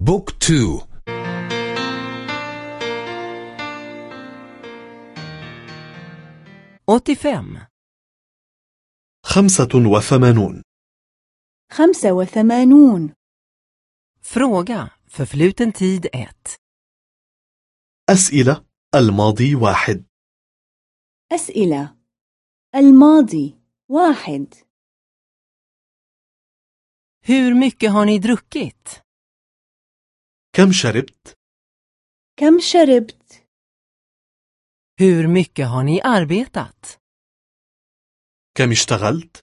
بوك تو. åttiofem خمسة وثمانون. خمسة وثمانون. Fråga förfluten tid 1. أسئلة الماضي واحد. أسئلة. الماضي واحد. Hur mycket har ni druckit? كم شربت؟ كم شربت؟ Hur mycket har ni arbetat? كم اشتغلت؟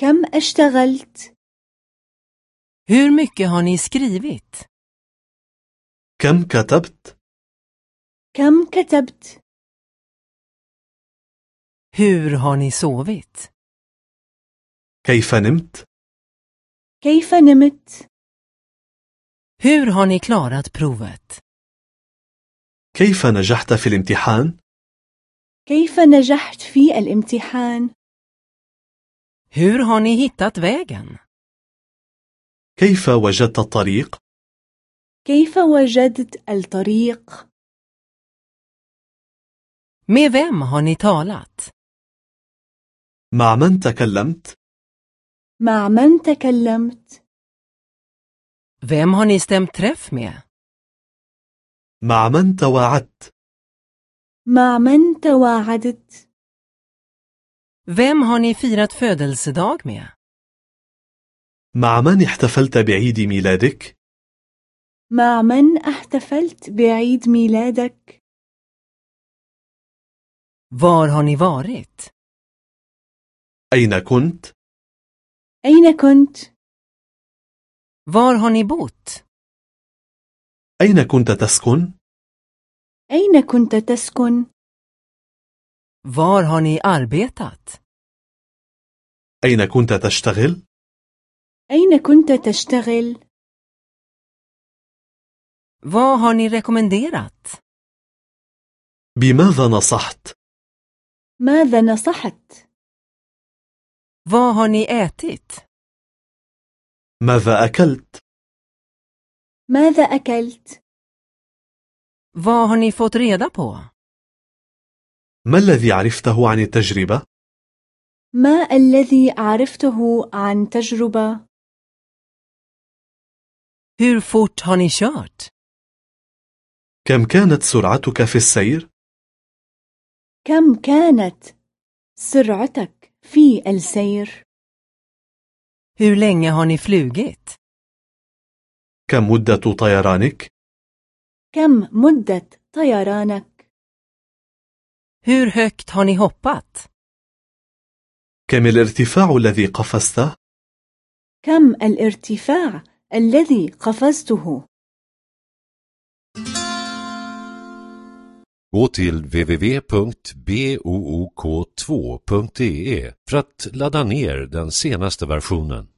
كم اشتغلت؟ Hur mycket har ni skrivit? كم كتبت؟ كم كتبت؟ Hur har ni sovit? كيف نمت؟ كيف نمت؟ Hur har ni klarat provet? كيف نجحت في الامتحان؟ كيف نجحت في الامتحان؟ Hur har ni hittat vägen? كيف وجدت الطريق؟ كيف وجدت الطريق؟ Med vem har ni talat? مع من تكلمت؟ مع من تكلمت؟ Vem har ni stämt träff med? مع من تواعدت؟ مع من تواعدت؟ Vem har ni firat födelsedag med? مع من احتفلت بعيد ميلادك؟ مع من احتفلت بعيد ميلادك؟ Var har ni varit? أين كنت؟ أين كنت؟ Var har ni bott? أين كنت تسكن؟ أين كنت تسكن؟ Var har ni arbetat? أين كنت تشتغل؟ أين كنت تشتغل؟ Vad har ni rekommenderat? بماذا نصحت؟ ماذا نصحت؟ Vad har ni ätit? ماذا أكلت؟ ماذا أكلت؟ Vad har ni fått reda på? ما الذي عرفته عن التجربة؟ ما الذي عرفته عن تجربة؟ Hur fort har ni kört? كم كانت سرعتك في السير؟ كم كانت سرعتك في السير؟ Hur länge har ni flugit? كم مدة طيرانك؟ كم مدة طيرانك؟ Hur högt har ni hoppat? كم الارتفاع الذي قفزته؟ كم الارتفاع الذي قفزته؟ Gå till www.book2.de för att ladda ner den senaste versionen.